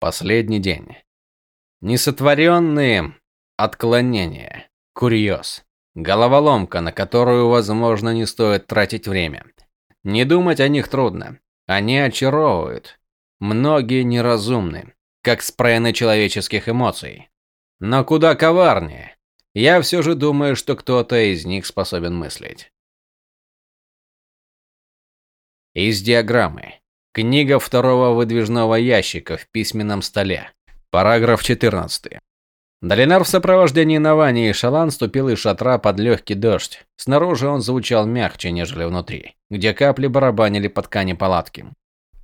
Последний день. Несотворенные отклонения. Курьез. Головоломка, на которую, возможно, не стоит тратить время. Не думать о них трудно. Они очаровывают. Многие неразумны, как спрены человеческих эмоций. Но куда коварнее. Я все же думаю, что кто-то из них способен мыслить. Из диаграммы. Книга второго выдвижного ящика в письменном столе. Параграф 14. Долинар в сопровождении Навани и Шалан ступил из шатра под легкий дождь. Снаружи он звучал мягче, нежели внутри, где капли барабанили по ткани палатки.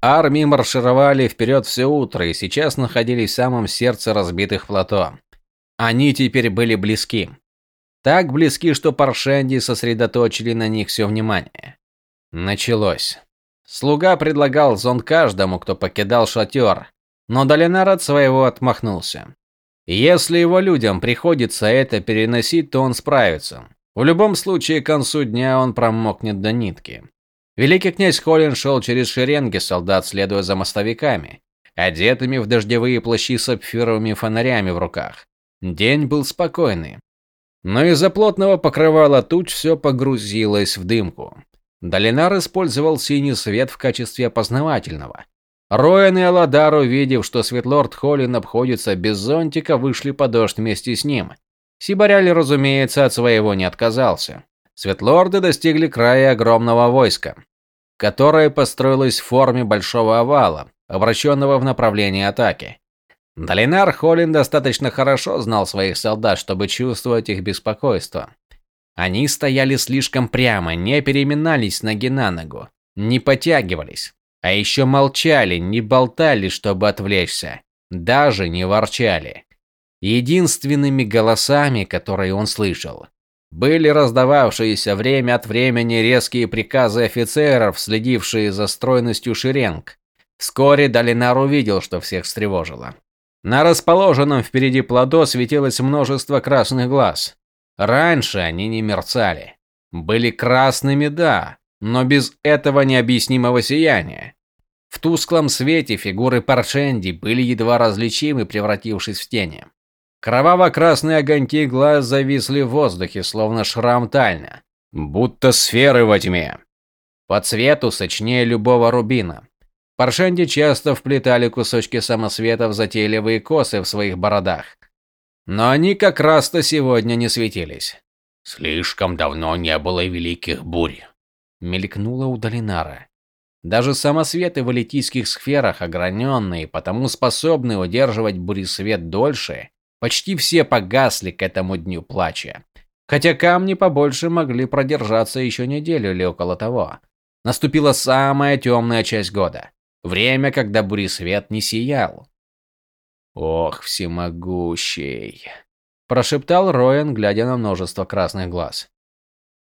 Армии маршировали вперед все утро и сейчас находились в самом сердце разбитых плато. Они теперь были близки. Так близки, что Паршенди сосредоточили на них все внимание. Началось. Слуга предлагал зон каждому, кто покидал шатер, но Долинар от своего отмахнулся. Если его людям приходится это переносить, то он справится. В любом случае, к концу дня он промокнет до нитки. Великий князь Холин шел через шеренги солдат, следуя за мостовиками, одетыми в дождевые плащи с сапфировыми фонарями в руках. День был спокойный. Но из-за плотного покрывала туч все погрузилось в дымку. Долинар использовал синий свет в качестве опознавательного. Роэн и Аладар, увидев, что Светлорд Холлин обходится без зонтика, вышли под дождь вместе с ним. Сибаряли, разумеется, от своего не отказался. Светлорды достигли края огромного войска, которое построилось в форме большого овала, обращенного в направлении атаки. Долинар Холлин достаточно хорошо знал своих солдат, чтобы чувствовать их беспокойство. Они стояли слишком прямо, не переминались ноги на ногу, не потягивались, а еще молчали, не болтали, чтобы отвлечься, даже не ворчали. Единственными голосами, которые он слышал, были раздававшиеся время от времени резкие приказы офицеров, следившие за стройностью шеренг. Вскоре Долинар увидел, что всех встревожило. На расположенном впереди плато светилось множество красных глаз. Раньше они не мерцали. Были красными, да, но без этого необъяснимого сияния. В тусклом свете фигуры Паршенди были едва различимы, превратившись в тени. Кроваво-красные огоньки глаз зависли в воздухе, словно шрам тальня, будто сферы во тьме. По цвету сочнее любого рубина. Паршенди часто вплетали кусочки самосвета в затейливые косы в своих бородах. Но они как раз-то сегодня не светились. Слишком давно не было великих бурь. Мелькнуло у Долинара. Даже самосветы в элитийских сферах, ограненные, потому способны удерживать буресвет дольше, почти все погасли к этому дню плача. Хотя камни побольше могли продержаться еще неделю или около того. Наступила самая темная часть года. Время, когда буресвет не сиял. «Ох, всемогущий!» – прошептал Роен, глядя на множество красных глаз.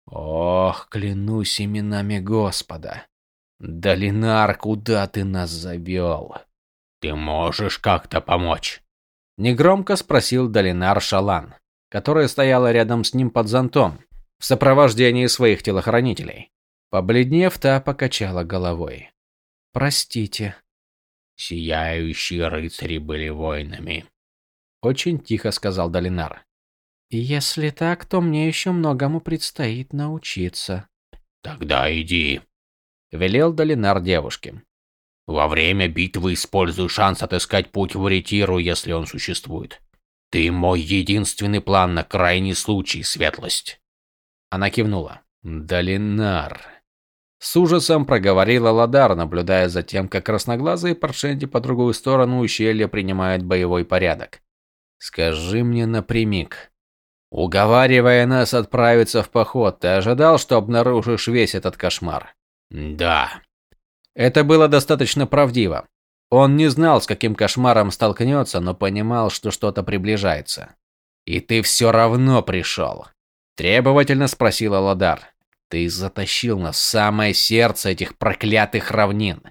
«Ох, клянусь именами Господа! Долинар, куда ты нас завел?» «Ты можешь как-то помочь?» Негромко спросил Долинар Шалан, которая стояла рядом с ним под зонтом, в сопровождении своих телохранителей. Побледнев, та покачала головой. «Простите», Сияющие рыцари были воинами. Очень тихо сказал Долинар. Если так, то мне еще многому предстоит научиться. Тогда иди. Велел Долинар девушке. Во время битвы используй шанс отыскать путь в ретиру, если он существует. Ты мой единственный план на крайний случай, светлость. Она кивнула. Долинар. С ужасом проговорила Ладар, наблюдая за тем, как красноглазые паршенти по другую сторону ущелья принимают боевой порядок. «Скажи мне напрямик. Уговаривая нас отправиться в поход, ты ожидал, что обнаружишь весь этот кошмар?» «Да». Это было достаточно правдиво. Он не знал, с каким кошмаром столкнется, но понимал, что что-то приближается. «И ты все равно пришел?» Требовательно спросила Ладар. Ты затащил нас в самое сердце этих проклятых равнин.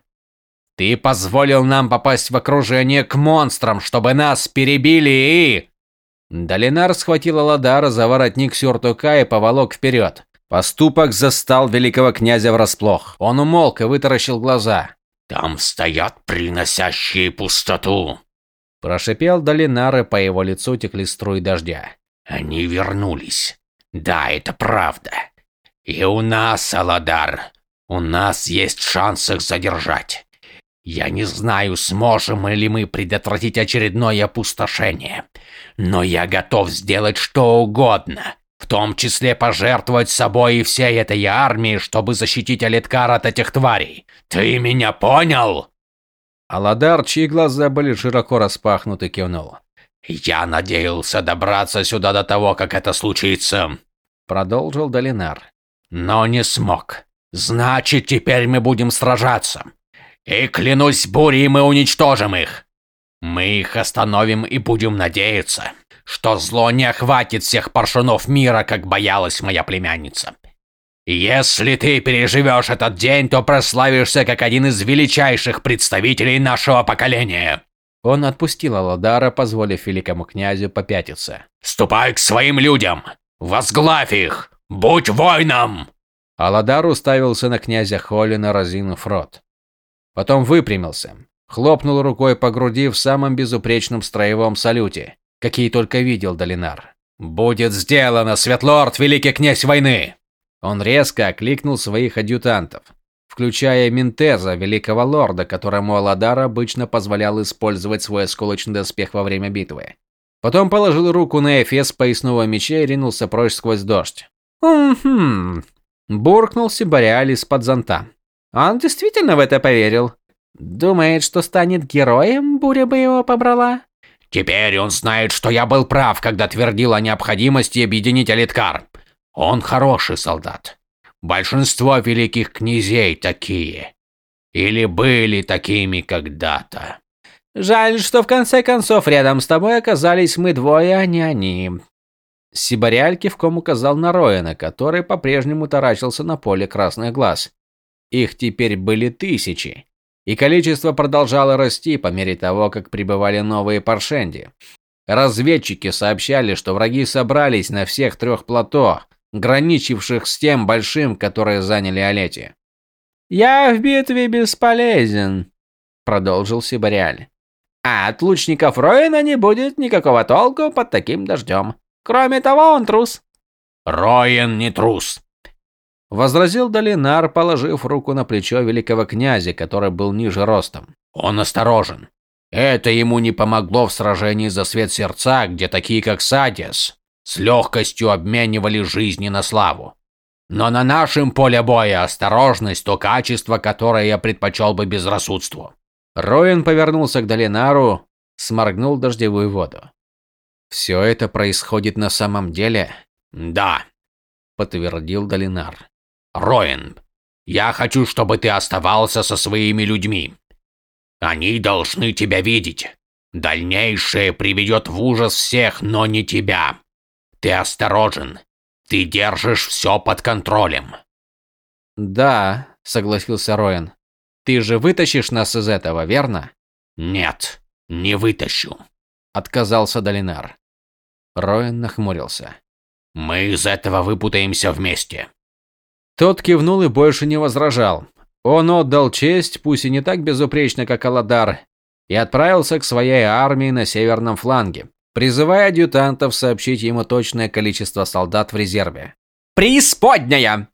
Ты позволил нам попасть в окружение к монстрам, чтобы нас перебили и... Долинар схватил Ладара за воротник сюртука и поволок вперед. Поступок застал великого князя врасплох. Он умолк и вытаращил глаза. «Там стоят приносящие пустоту», Прошипел Долинар, и по его лицу текли струи дождя. Они вернулись. Да, это правда. И у нас, Аладар, у нас есть шанс их задержать. Я не знаю, сможем ли мы предотвратить очередное опустошение, но я готов сделать что угодно, в том числе пожертвовать собой и всей этой армией, чтобы защитить Алиткар от этих тварей. Ты меня понял? Аладар, чьи глаза были широко распахнуты, кивнул. «Я надеялся добраться сюда до того, как это случится», — продолжил Долинар. «Но не смог. Значит, теперь мы будем сражаться. И клянусь бурей, мы уничтожим их. Мы их остановим и будем надеяться, что зло не охватит всех паршунов мира, как боялась моя племянница. Если ты переживешь этот день, то прославишься как один из величайших представителей нашего поколения. Он отпустил Аладара, позволив великому князю попятиться. «Ступай к своим людям! Возглавь их! Будь воином!» Аладар уставился на князя Холлина, разинув рот. Потом выпрямился, хлопнул рукой по груди в самом безупречном строевом салюте, какие только видел Долинар. «Будет сделано, Светлорд, великий князь войны!» Он резко окликнул своих адъютантов включая Минтеза, великого лорда, которому Аладар обычно позволял использовать свой осколочный доспех во время битвы. Потом положил руку на эфес поясного меча и ринулся прочь сквозь дождь. «Хм...» – буркнул Сибариаль из-под зонта. «Он действительно в это поверил? Думает, что станет героем, буря бы его побрала?» «Теперь он знает, что я был прав, когда твердил о необходимости объединить Алиткар. Он хороший солдат. Большинство великих князей такие. Или были такими когда-то. Жаль, что в конце концов рядом с тобой оказались мы двое, а не они. Сибариаль кивком указал на Роэна, который по-прежнему таращился на поле красных глаз. Их теперь были тысячи, и количество продолжало расти по мере того, как прибывали новые паршенди. Разведчики сообщали, что враги собрались на всех трех плато, граничивших с тем большим, которое заняли Олети. «Я в битве бесполезен», — продолжил Сибариаль. «А от лучников Роина не будет никакого толку под таким дождем. Кроме того, он трус». «Роин не трус», — возразил Долинар, положив руку на плечо великого князя, который был ниже ростом. «Он осторожен. Это ему не помогло в сражении за свет сердца, где такие, как Садис, с легкостью обменивали жизни на славу. Но на нашем поле боя осторожность – то качество, которое я предпочел бы безрассудству. Роин повернулся к Долинару, сморгнул дождевую воду. «Все это происходит на самом деле?» «Да», – подтвердил Долинар. «Роин, я хочу, чтобы ты оставался со своими людьми. Они должны тебя видеть. Дальнейшее приведет в ужас всех, но не тебя. Ты осторожен. Ты держишь все под контролем. Да, согласился Роен. Ты же вытащишь нас из этого, верно? Нет, не вытащу, отказался Долинар. Роен нахмурился. Мы из этого выпутаемся вместе. Тот кивнул и больше не возражал. Он отдал честь, пусть и не так безупречно, как Аладар, и отправился к своей армии на северном фланге, призывая адъютантов сообщить ему точное количество солдат в резерве. «Преисподняя!»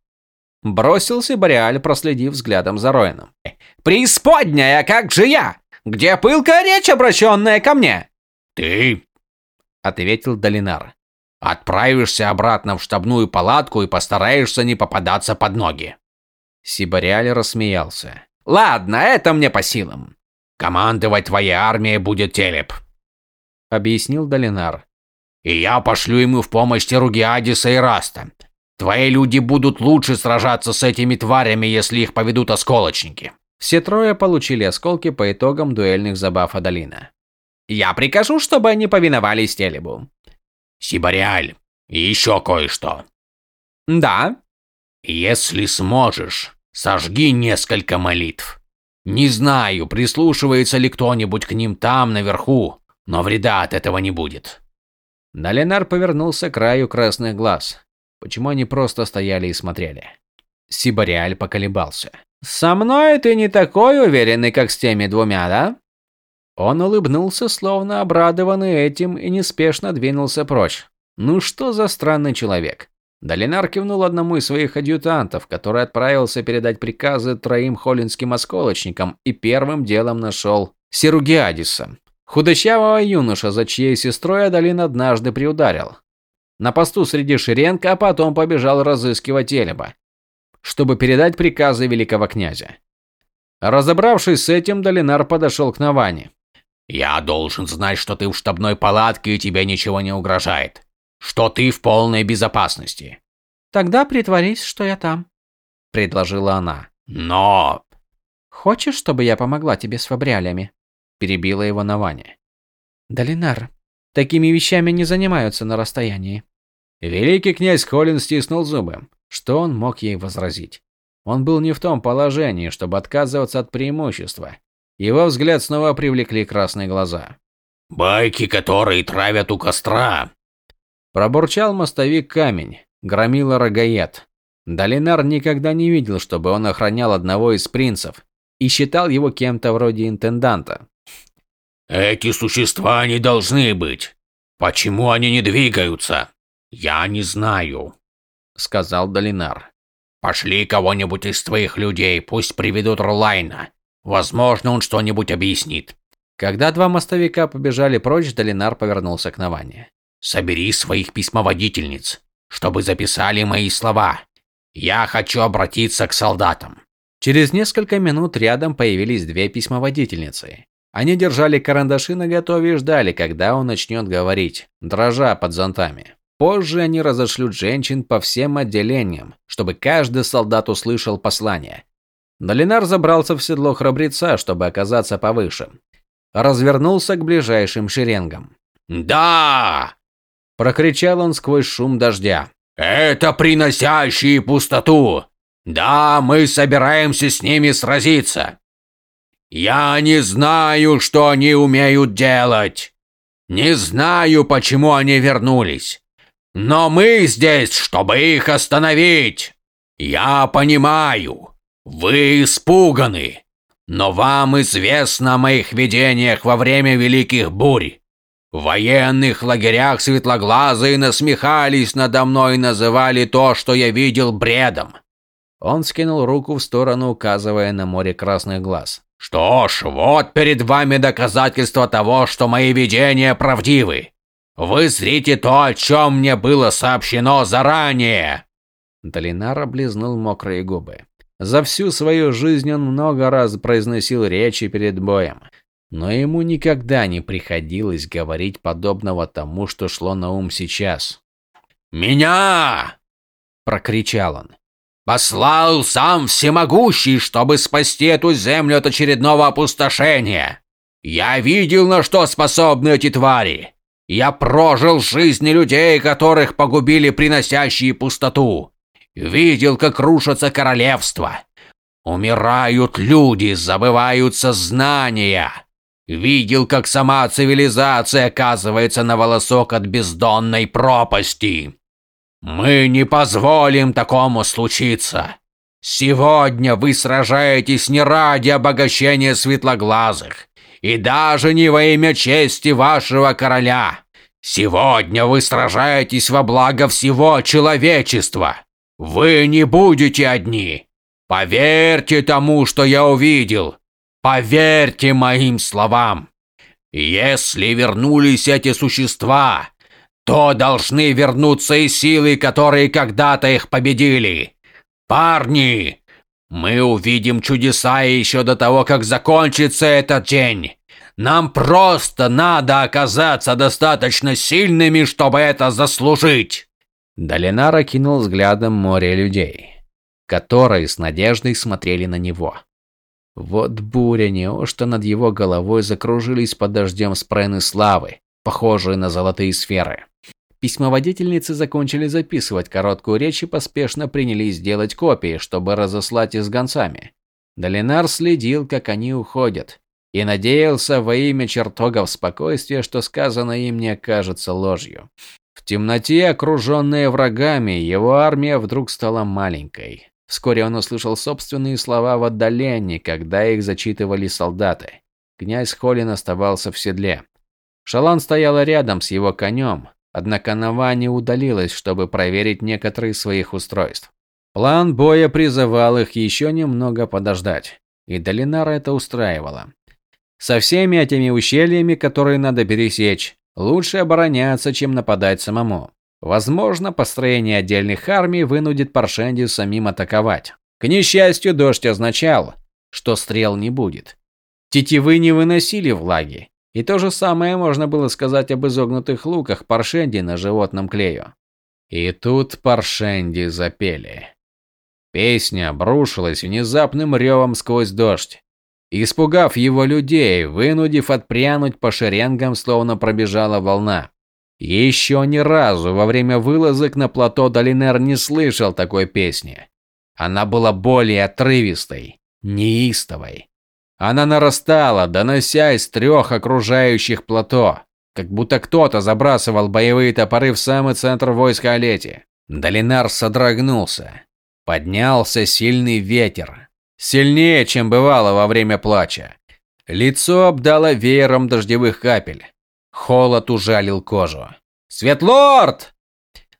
Бросился Бореаль, проследив взглядом за Роином. «Преисподняя, как же я? Где пылкая речь, обращенная ко мне?» «Ты?» — ответил Долинар. «Отправишься обратно в штабную палатку и постараешься не попадаться под ноги». Сибариаль рассмеялся. «Ладно, это мне по силам. Командовать твоей армией будет Телеп объяснил Долинар. И я пошлю ему в помощь Теругиадиса и Раста. Твои люди будут лучше сражаться с этими тварями, если их поведут осколочники. Все трое получили осколки по итогам дуэльных забав Адалина. Я прикажу, чтобы они повиновались Телебу. Сибариаль, и еще кое-что. Да. Если сможешь, сожги несколько молитв. Не знаю, прислушивается ли кто-нибудь к ним там наверху, но вреда от этого не будет. Налинар повернулся к краю красных глаз. Почему они просто стояли и смотрели? Сибариаль поколебался. «Со мной ты не такой уверенный, как с теми двумя, да?» Он улыбнулся, словно обрадованный этим, и неспешно двинулся прочь. Ну что за странный человек? Долинар кивнул одному из своих адъютантов, который отправился передать приказы троим холлинским осколочникам и первым делом нашел Серугиадиса, худощавого юноша, за чьей сестрой Адалин однажды приударил. На посту среди шеренг, а потом побежал разыскивать Элеба, чтобы передать приказы великого князя. Разобравшись с этим, Долинар подошел к Наване. «Я должен знать, что ты в штабной палатке и тебе ничего не угрожает что ты в полной безопасности. Тогда притворись, что я там, предложила она. Но хочешь, чтобы я помогла тебе с фабриалями? перебила его Навани. Долинар, такими вещами не занимаются на расстоянии. Великий князь Холин стиснул зубы. Что он мог ей возразить? Он был не в том положении, чтобы отказываться от преимущества. Его взгляд снова привлекли красные глаза. «Байки, которые травят у костра, Пробурчал мостовик камень, громила рогаед. Долинар никогда не видел, чтобы он охранял одного из принцев, и считал его кем-то вроде интенданта. «Эти существа не должны быть. Почему они не двигаются? Я не знаю», — сказал Долинар. «Пошли кого-нибудь из твоих людей, пусть приведут Рулайна. Возможно, он что-нибудь объяснит». Когда два мостовика побежали прочь, Долинар повернулся к Наване. Собери своих письмоводительниц, чтобы записали мои слова. Я хочу обратиться к солдатам. Через несколько минут рядом появились две письмоводительницы. Они держали карандаши наготове и ждали, когда он начнет говорить, дрожа под зонтами. Позже они разошлют женщин по всем отделениям, чтобы каждый солдат услышал послание. Долинар забрался в седло храбреца, чтобы оказаться повыше. Развернулся к ближайшим шеренгам. «Да! Прокричал он сквозь шум дождя. «Это приносящие пустоту! Да, мы собираемся с ними сразиться! Я не знаю, что они умеют делать! Не знаю, почему они вернулись! Но мы здесь, чтобы их остановить! Я понимаю, вы испуганы, но вам известно о моих видениях во время Великих Бурь. В военных лагерях светлоглазые насмехались надо мной и называли то, что я видел, бредом. Он скинул руку в сторону, указывая на море красных глаз. Что ж, вот перед вами доказательство того, что мои видения правдивы. Вы зрите то, о чем мне было сообщено заранее. Долинар облизнул мокрые губы. За всю свою жизнь он много раз произносил речи перед боем. Но ему никогда не приходилось говорить подобного тому, что шло на ум сейчас. «Меня!» – прокричал он. «Послал сам всемогущий, чтобы спасти эту землю от очередного опустошения. Я видел, на что способны эти твари. Я прожил жизни людей, которых погубили приносящие пустоту. Видел, как рушатся королевства. Умирают люди, забываются знания. Видел, как сама цивилизация оказывается на волосок от бездонной пропасти. Мы не позволим такому случиться. Сегодня вы сражаетесь не ради обогащения светлоглазых, и даже не во имя чести вашего короля. Сегодня вы сражаетесь во благо всего человечества. Вы не будете одни. Поверьте тому, что я увидел. Поверьте моим словам. Если вернулись эти существа, то должны вернуться и силы, которые когда-то их победили. Парни, мы увидим чудеса еще до того, как закончится этот день. Нам просто надо оказаться достаточно сильными, чтобы это заслужить. Долинар окинул взглядом море людей, которые с надеждой смотрели на него. Вот буря, неужто над его головой закружились под дождем спрены славы, похожие на золотые сферы. Письмоводительницы закончили записывать короткую речь и поспешно принялись делать копии, чтобы разослать их с гонцами. Долинар следил, как они уходят, и надеялся во имя чертогов спокойствия, что сказано им не окажется ложью. В темноте, окруженная врагами, его армия вдруг стала маленькой. Вскоре он услышал собственные слова в отдалении, когда их зачитывали солдаты. князь Холин оставался в седле. Шалан стояла рядом с его конем, однако Навани удалилась, чтобы проверить некоторые своих устройств. План боя призывал их еще немного подождать, и Долинара это устраивало. Со всеми этими ущельями, которые надо пересечь, лучше обороняться, чем нападать самому. Возможно, построение отдельных армий вынудит Паршенди самим атаковать. К несчастью, дождь означал, что стрел не будет. Тетивы не выносили влаги, и то же самое можно было сказать об изогнутых луках Паршенди на животном клею. И тут Паршенди запели. Песня обрушилась внезапным ревом сквозь дождь испугав его людей, вынудив отпрянуть по шеренгам, словно пробежала волна. Еще ни разу во время вылазок на плато Долинер не слышал такой песни. Она была более отрывистой, неистовой. Она нарастала, донося из трех окружающих плато, как будто кто-то забрасывал боевые топоры в самый центр войска Олети. Долинар содрогнулся. Поднялся сильный ветер, Сильнее, чем бывало во время плача. Лицо обдало веером дождевых капель. Холод ужалил кожу. «Светлорд!»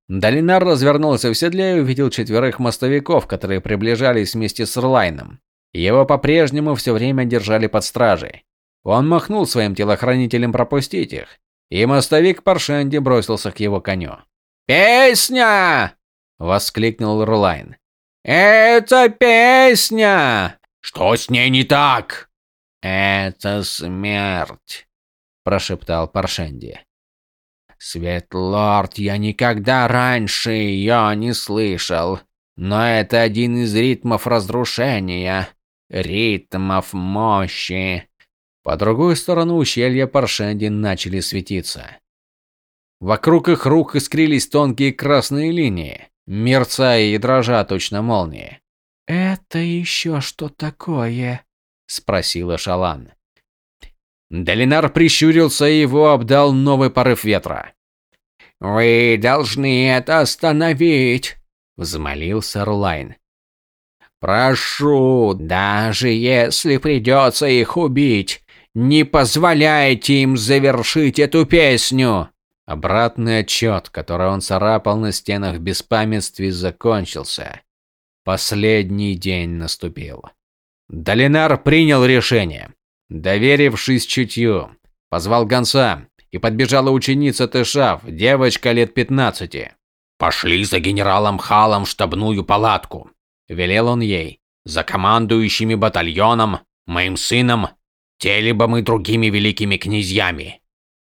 Долинар развернулся в седле и увидел четверых мостовиков, которые приближались вместе с Рлайном. Его по-прежнему все время держали под стражей. Он махнул своим телохранителям пропустить их, и мостовик Паршенди бросился к его коню. «Песня!» – воскликнул Рлайн. «Это песня!» «Что с ней не так?» «Это смерть», – прошептал Паршенди. «Светлорд, я никогда раньше ее не слышал, но это один из ритмов разрушения, ритмов мощи». По другую сторону ущелья Паршенди начали светиться. Вокруг их рук искрились тонкие красные линии мерцая и дрожа точно молнии. «Это еще что такое?» – спросила Шалан. Долинар прищурился и его обдал новый порыв ветра. «Вы должны это остановить!» – взмолился Рулайн. «Прошу, даже если придется их убить, не позволяйте им завершить эту песню!» Обратный отчет, который он царапал на стенах в беспамятстве, закончился. Последний день наступил. Долинар принял решение. Доверившись чутью, позвал гонца, и подбежала ученица Тышав, девочка лет 15. «Пошли за генералом Халом в штабную палатку», – велел он ей. «За командующими батальоном, моим сыном, те либо мы другими великими князьями.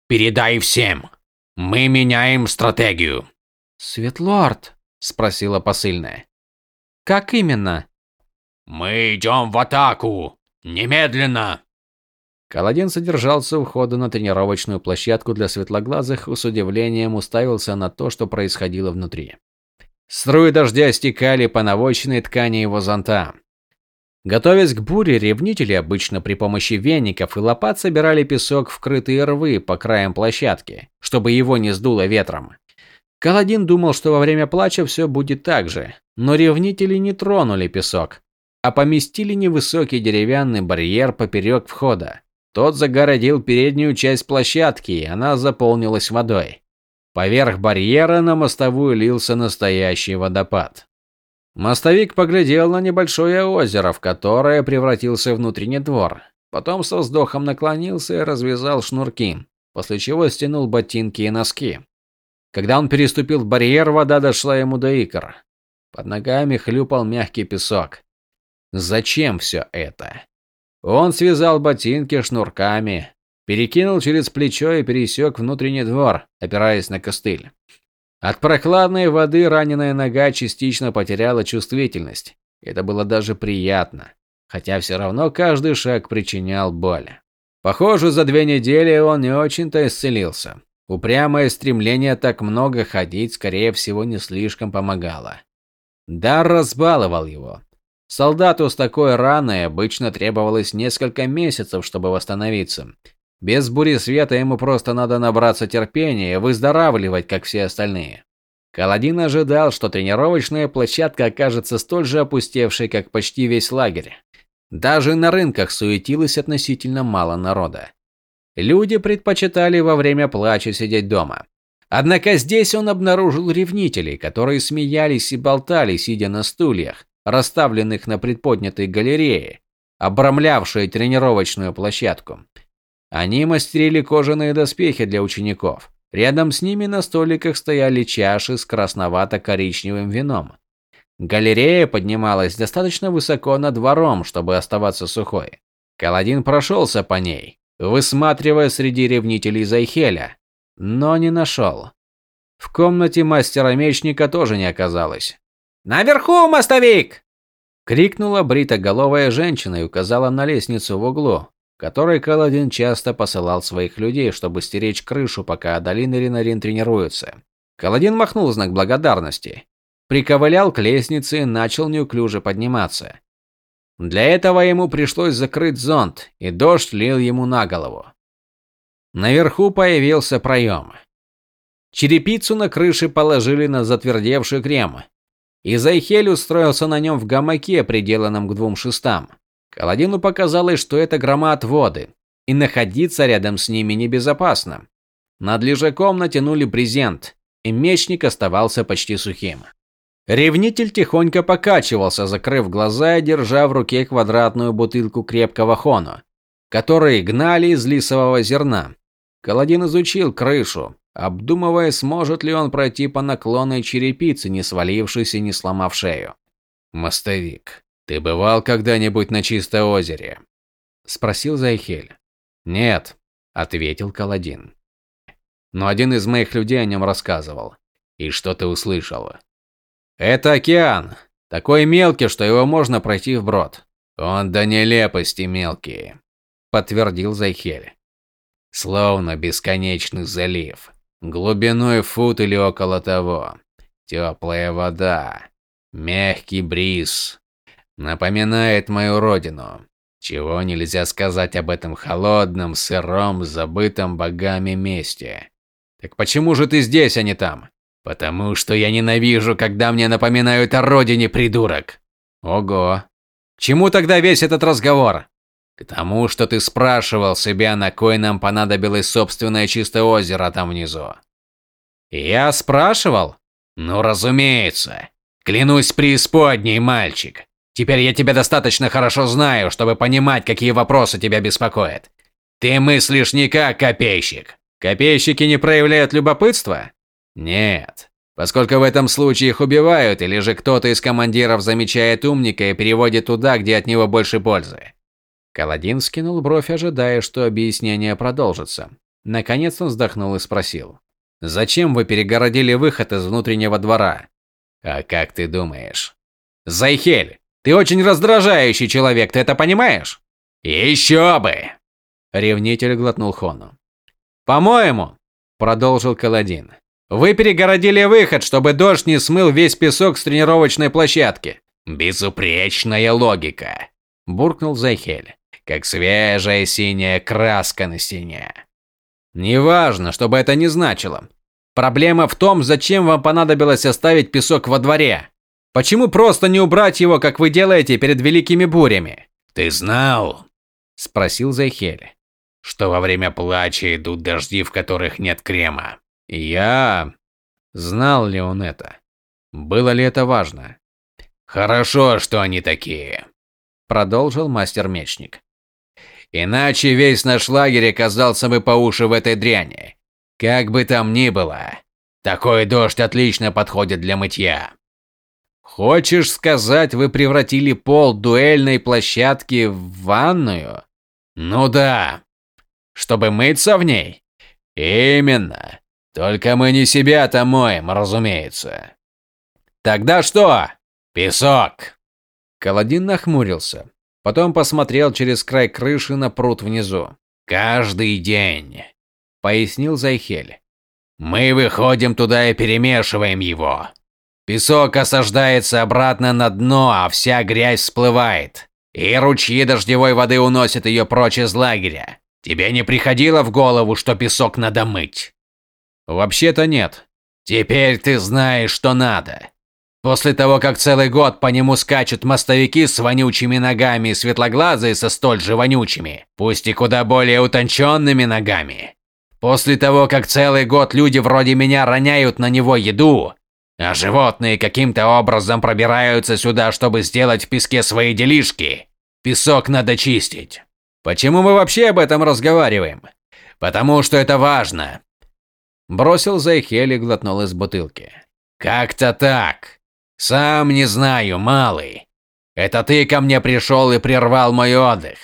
Передай всем, мы меняем стратегию. Светлорд, спросила посыльная. Как именно? Мы идем в атаку. Немедленно. Каладин содержался у входа на тренировочную площадку для светлоглазых и с удивлением уставился на то, что происходило внутри. Струи дождя стекали по навощенной ткани его зонта. Готовясь к буре, ревнители обычно при помощи веников и лопат собирали песок в крытые рвы по краям площадки, чтобы его не сдуло ветром. Каладин думал, что во время плача все будет так же, но ревнители не тронули песок, а поместили невысокий деревянный барьер поперек входа. Тот загородил переднюю часть площадки, и она заполнилась водой. Поверх барьера на мостовую лился настоящий водопад. Мостовик поглядел на небольшое озеро, в которое превратился внутренний двор. Потом со вздохом наклонился и развязал шнурки, после чего стянул ботинки и носки. Когда он переступил барьер, вода дошла ему до икр. Под ногами хлюпал мягкий песок. Зачем все это? Он связал ботинки шнурками, перекинул через плечо и пересек внутренний двор, опираясь на костыль. От прохладной воды раненая нога частично потеряла чувствительность. Это было даже приятно, хотя все равно каждый шаг причинял боль. Похоже, за две недели он не очень-то исцелился. Упрямое стремление так много ходить, скорее всего, не слишком помогало. Дар разбаловал его. Солдату с такой раной обычно требовалось несколько месяцев, чтобы восстановиться. Без бури света ему просто надо набраться терпения и выздоравливать, как все остальные. Каладин ожидал, что тренировочная площадка окажется столь же опустевшей, как почти весь лагерь. Даже на рынках суетилось относительно мало народа. Люди предпочитали во время плача сидеть дома. Однако здесь он обнаружил ревнителей, которые смеялись и болтали, сидя на стульях, расставленных на предподнятой галерее, обрамлявшей тренировочную площадку. Они мастерили кожаные доспехи для учеников. Рядом с ними на столиках стояли чаши с красновато-коричневым вином. Галерея поднималась достаточно высоко над двором, чтобы оставаться сухой. Каладин прошелся по ней, высматривая среди ревнителей Зайхеля, но не нашел. В комнате мастера-мечника тоже не оказалось. «Наверху, мостовик!» Крикнула бритоголовая женщина и указала на лестницу в углу, которой Каладин часто посылал своих людей, чтобы стеречь крышу, пока Адалин и Ринарин тренируются. Каладин махнул знак благодарности, приковылял к лестнице и начал неуклюже подниматься. Для этого ему пришлось закрыть зонт, и дождь лил ему на голову. Наверху появился проем. Черепицу на крыше положили на затвердевший крем, и Зайхель устроился на нем в гамаке, приделанном к двум шестам. Каладину показалось, что это громоотводы, и находиться рядом с ними небезопасно. Над лежаком натянули брезент, и мечник оставался почти сухим. Ревнитель тихонько покачивался, закрыв глаза и держа в руке квадратную бутылку крепкого хоно, которые гнали из лисового зерна. Каладин изучил крышу, обдумывая, сможет ли он пройти по наклонной черепице, не свалившись и не сломав шею. «Мостовик, ты бывал когда-нибудь на Чистое озере?» – спросил Зайхель. «Нет», – ответил Каладин. «Но один из моих людей о нем рассказывал. И что ты услышал?» «Это океан. Такой мелкий, что его можно пройти вброд». «Он до нелепости мелкий», – подтвердил Зайхель. Словно бесконечный залив. Глубиной фут или около того. Теплая вода. Мягкий бриз. Напоминает мою родину. Чего нельзя сказать об этом холодном, сыром, забытом богами месте. Так почему же ты здесь, а не там? Потому что я ненавижу, когда мне напоминают о родине, придурок. Ого. Чему тогда весь этот разговор? К тому, что ты спрашивал себя, на кой нам понадобилось собственное чистое озеро там внизу. Я спрашивал? Ну, разумеется. Клянусь преисподней, мальчик. Теперь я тебя достаточно хорошо знаю, чтобы понимать, какие вопросы тебя беспокоят. Ты мыслишь не как копейщик. Копейщики не проявляют любопытства? Нет, поскольку в этом случае их убивают, или же кто-то из командиров замечает умника и переводит туда, где от него больше пользы. Каладин скинул бровь, ожидая, что объяснение продолжится. Наконец он вздохнул и спросил. «Зачем вы перегородили выход из внутреннего двора?» «А как ты думаешь?» «Зайхель, ты очень раздражающий человек, ты это понимаешь?» «Еще бы!» Ревнитель глотнул Хону. «По-моему», – продолжил Каладин, вы перегородили выход, чтобы дождь не смыл весь песок с тренировочной площадки. Безупречная логика, буркнул Зайхель, как свежая синяя краска на стене. Неважно, что бы это ни значило. Проблема в том, зачем вам понадобилось оставить песок во дворе. Почему просто не убрать его, как вы делаете перед великими бурями? Ты знал? спросил Зайхель. Что во время плача идут дожди, в которых нет крема. Я... Знал ли он это? Было ли это важно? Хорошо, что они такие, продолжил мастер-мечник. Иначе весь наш лагерь оказался бы по уши в этой дряни. Как бы там ни было, такой дождь отлично подходит для мытья. Хочешь сказать, вы превратили пол дуэльной площадки в ванную? Ну да. Чтобы мыться в ней? Именно. Только мы не себя-то моем, разумеется. Тогда что? Песок. Каладин нахмурился. Потом посмотрел через край крыши на пруд внизу. Каждый день, пояснил Зайхель. Мы выходим туда и перемешиваем его. Песок осаждается обратно на дно, а вся грязь всплывает. И ручьи дождевой воды уносят ее прочь из лагеря. Тебе не приходило в голову, что песок надо мыть? Вообще-то нет. Теперь ты знаешь, что надо. После того, как целый год по нему скачут мостовики с вонючими ногами и светлоглазые со столь же вонючими, пусть и куда более утонченными ногами. После того, как целый год люди вроде меня роняют на него еду, а животные каким-то образом пробираются сюда, чтобы сделать в песке свои делишки, песок надо чистить. Почему мы вообще об этом разговариваем? Потому что это важно. Бросил Зайхель и глотнул из бутылки. Как-то так. Сам не знаю, малый. Это ты ко мне пришел и прервал мой отдых.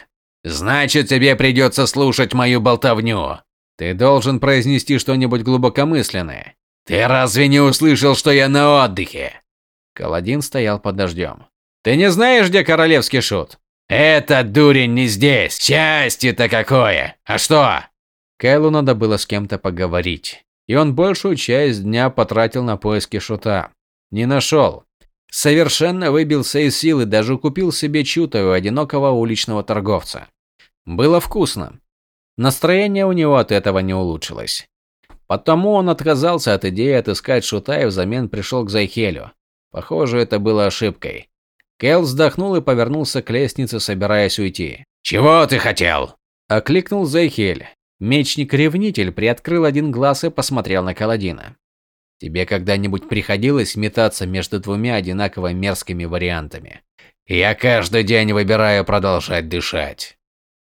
Значит, тебе придется слушать мою болтовню. Ты должен произнести что-нибудь глубокомысленное. Ты разве не услышал, что я на отдыхе? Каладин стоял под дождем. Ты не знаешь, где королевский шут? Этот дурень не здесь. Счастье-то какое. А что? Кайлу надо было с кем-то поговорить. И он большую часть дня потратил на поиски шута. Не нашел. Совершенно выбился из сил и даже купил себе чута у одинокого уличного торговца. Было вкусно. Настроение у него от этого не улучшилось. Потому он отказался от идеи отыскать шута и взамен пришел к Зайхелю. Похоже, это было ошибкой. Кэл вздохнул и повернулся к лестнице, собираясь уйти. «Чего ты хотел?» – окликнул Зайхель. Мечник-ревнитель приоткрыл один глаз и посмотрел на Каладина. Тебе когда-нибудь приходилось метаться между двумя одинаково мерзкими вариантами? Я каждый день выбираю продолжать дышать.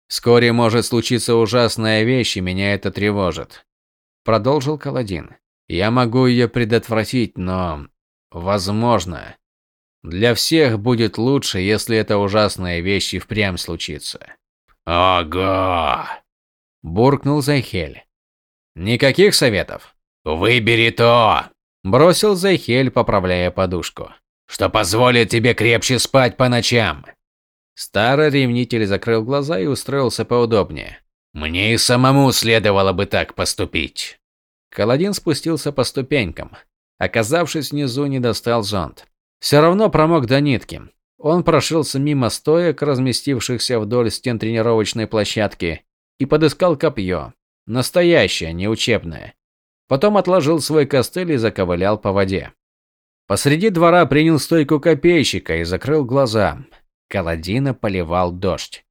Вскоре может случиться ужасная вещь, и меня это тревожит. Продолжил Каладин. Я могу ее предотвратить, но... Возможно. Для всех будет лучше, если эта ужасная вещь и впрямь случится. Ого! Буркнул Зайхель. Никаких советов? «Выбери то!» – бросил Зайхель, поправляя подушку. «Что позволит тебе крепче спать по ночам!» Старый ревнитель закрыл глаза и устроился поудобнее. «Мне и самому следовало бы так поступить!» Каладин спустился по ступенькам. Оказавшись внизу, не достал зонт. Все равно промок до нитки. Он прошелся мимо стоек, разместившихся вдоль стен тренировочной площадки, и подыскал копье. Настоящее, не учебное. Потом отложил свой костыль и заковылял по воде. Посреди двора принял стойку копейщика и закрыл глаза. Каладина поливал дождь.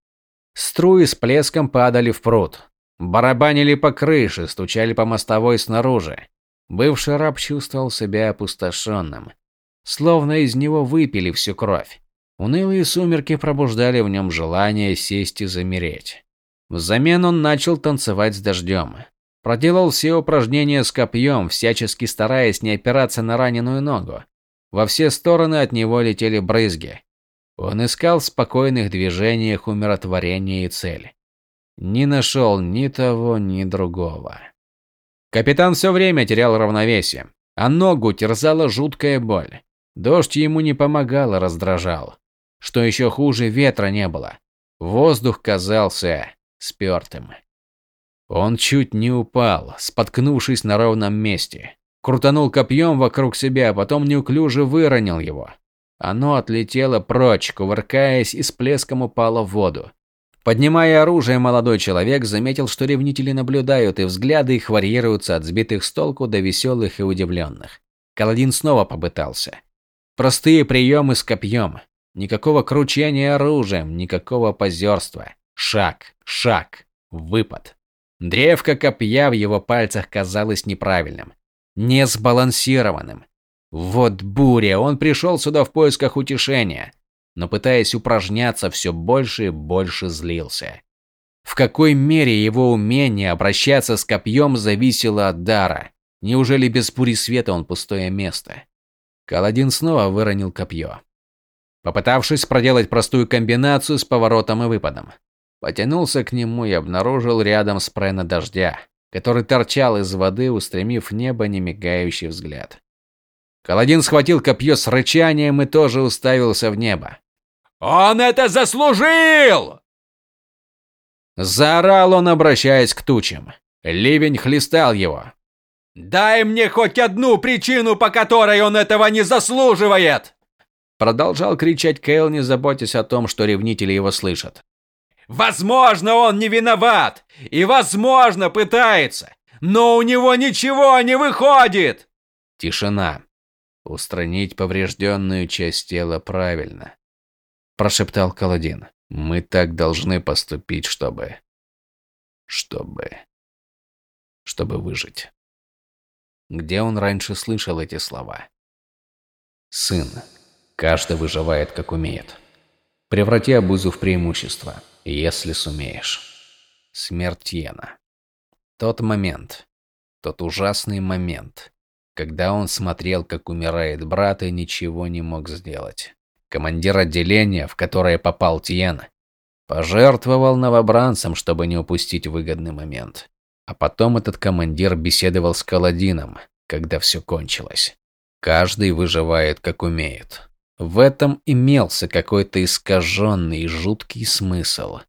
Струи с плеском падали в пруд. Барабанили по крыше, стучали по мостовой снаружи. Бывший раб чувствовал себя опустошенным. Словно из него выпили всю кровь. Унылые сумерки пробуждали в нем желание сесть и замереть. Взамен он начал танцевать с дождем. Проделал все упражнения с копьем, всячески стараясь не опираться на раненую ногу. Во все стороны от него летели брызги. Он искал в спокойных движениях умиротворение и цель. Не нашел ни того, ни другого. Капитан все время терял равновесие, а ногу терзала жуткая боль. Дождь ему не помогал, а раздражал. Что еще хуже, ветра не было. Воздух казался спертым. Он чуть не упал, споткнувшись на ровном месте. Крутанул копьем вокруг себя, а потом неуклюже выронил его. Оно отлетело прочь, кувыркаясь и с плеском упало в воду. Поднимая оружие, молодой человек заметил, что ревнители наблюдают, и взгляды их варьируются от сбитых с толку до веселых и удивленных. Каладин снова попытался. Простые приемы с копьем. Никакого кручения оружием, никакого позерства. Шаг, шаг, выпад. Древко копья в его пальцах казалось неправильным, не сбалансированным. Вот буря, он пришел сюда в поисках утешения, но пытаясь упражняться, все больше и больше злился. В какой мере его умение обращаться с копьем зависело от дара? Неужели без бури света он пустое место? Каладин снова выронил копье. Попытавшись проделать простую комбинацию с поворотом и выпадом, Потянулся к нему и обнаружил рядом спрена дождя, который торчал из воды, устремив в небо немигающий взгляд. Каладин схватил копье с рычанием и тоже уставился в небо. «Он это заслужил!» Заорал он, обращаясь к тучам. Ливень хлестал его. «Дай мне хоть одну причину, по которой он этого не заслуживает!» Продолжал кричать Кейл, не заботясь о том, что ревнители его слышат. Возможно, он не виноват. И возможно, пытается. Но у него ничего не выходит. Тишина. Устранить поврежденную часть тела правильно, прошептал Каладин. Мы так должны поступить, чтобы... чтобы... чтобы выжить. Где он раньше слышал эти слова? Сын. Каждый выживает, как умеет. Преврати обузу в преимущество, если сумеешь. Смерть Йена. Тот момент. Тот ужасный момент, когда он смотрел, как умирает брат и ничего не мог сделать. Командир отделения, в которое попал Тиен, пожертвовал новобранцам, чтобы не упустить выгодный момент. А потом этот командир беседовал с Каладином, когда все кончилось. Каждый выживает, как умеет. В этом имелся какой-то искаженный и жуткий смысл.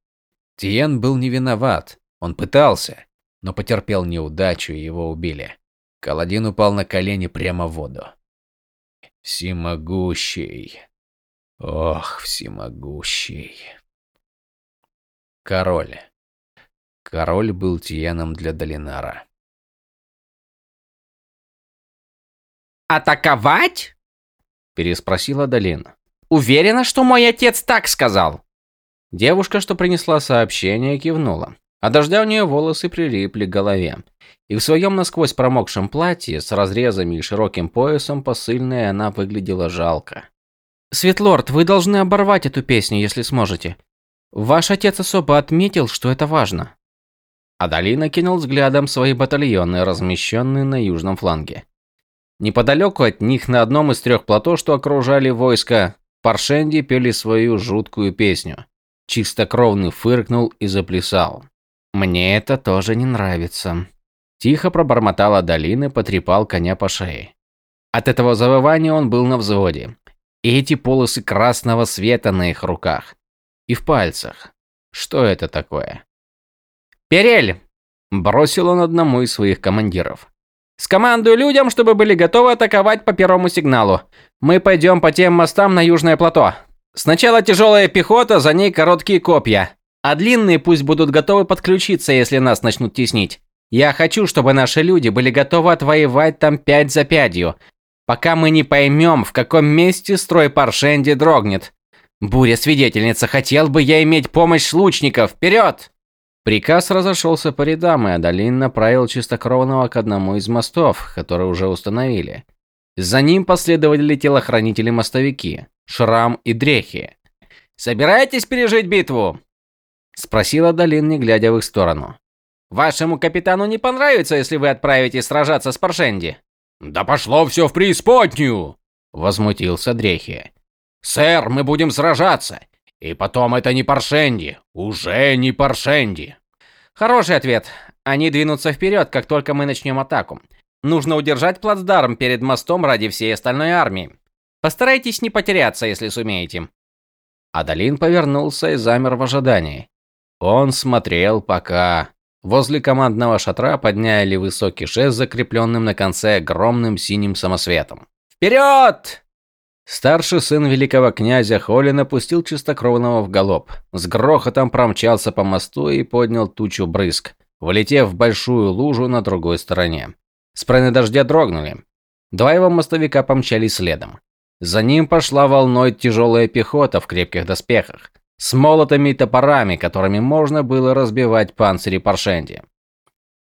Тиен был не виноват. Он пытался, но потерпел неудачу, и его убили. Каладин упал на колени прямо в воду. Всемогущий. Ох, всемогущий. Король. Король был Тиеном для Долинара. «Атаковать?» – переспросила Долин. «Уверена, что мой отец так сказал?» Девушка, что принесла сообщение, кивнула. А дождя у нее волосы прилипли к голове. И в своем насквозь промокшем платье с разрезами и широким поясом посыльной она выглядела жалко. «Светлорд, вы должны оборвать эту песню, если сможете. Ваш отец особо отметил, что это важно». Адалина кинул взглядом свои батальоны, размещенные на южном фланге. Неподалеку от них, на одном из трех плато, что окружали войско, Паршенди пели свою жуткую песню. Чистокровный фыркнул и заплясал. «Мне это тоже не нравится», Тихо пробормотал Адалин и потрепал коня по шее. От этого завывания он был на взводе. И эти полосы красного света на их руках. И в пальцах. Что это такое? «Перель!» – бросил он одному из своих командиров. «Скомандую людям, чтобы были готовы атаковать по первому сигналу. Мы пойдем по тем мостам на южное плато. Сначала тяжелая пехота, за ней короткие копья. А длинные пусть будут готовы подключиться, если нас начнут теснить. Я хочу, чтобы наши люди были готовы отвоевать там пять за пятью, пока мы не поймем, в каком месте строй Паршенди дрогнет. Буря-свидетельница, хотел бы я иметь помощь лучников. Вперед! Приказ разошелся по рядам, и Адалин направил чистокровного к одному из мостов, которые уже установили. За ним последовали телохранители-мостовики, Шрам и Дрехи. «Собираетесь пережить битву?» – спросила Далин, не глядя в их сторону. Вашему капитану не понравится, если вы отправитесь сражаться с Паршенди. Да пошло все в преисподнюю, возмутился Дрехи. Сэр, мы будем сражаться. И потом это не Паршенди, уже не Паршенди. Хороший ответ. Они двинутся вперед, как только мы начнем атаку. Нужно удержать плацдарм перед мостом ради всей остальной армии. Постарайтесь не потеряться, если сумеете. Адалин повернулся и замер в ожидании. Он смотрел, пока Возле командного шатра подняли высокий шест, закрепленным на конце огромным синим самосветом. «Вперед!» Старший сын великого князя Холин опустил чистокровного в галоп. С грохотом промчался по мосту и поднял тучу брызг, влетев в большую лужу на другой стороне. Спрены дождя дрогнули. Два его мостовика помчались следом. За ним пошла волной тяжелая пехота в крепких доспехах с молотами и топорами, которыми можно было разбивать панцири Паршенди.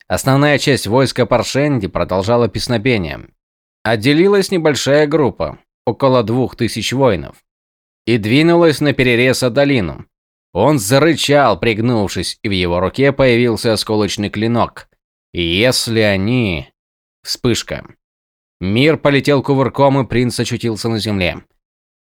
Основная часть войска Паршенди продолжала песнопение. Отделилась небольшая группа, около двух тысяч воинов, и двинулась на перерез Адалину. Он зарычал, пригнувшись, и в его руке появился осколочный клинок. Если они... Вспышка. Мир полетел кувырком, и принц очутился на земле.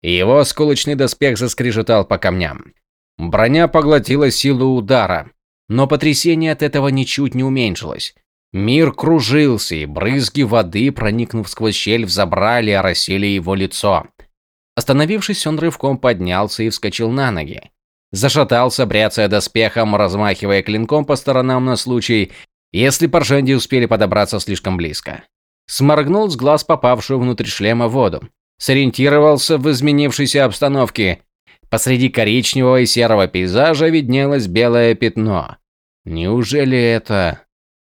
Его осколочный доспех заскрежетал по камням. Броня поглотила силу удара, но потрясение от этого ничуть не уменьшилось. Мир кружился, и брызги воды, проникнув сквозь щель, взобрали и оросили его лицо. Остановившись, он рывком поднялся и вскочил на ноги. Зашатался, бряцая доспехом, размахивая клинком по сторонам на случай, если паршенди успели подобраться слишком близко. Сморгнул с глаз попавшую внутрь шлема воду. Сориентировался в изменившейся обстановке Посреди коричневого и серого пейзажа виднелось белое пятно. Неужели это...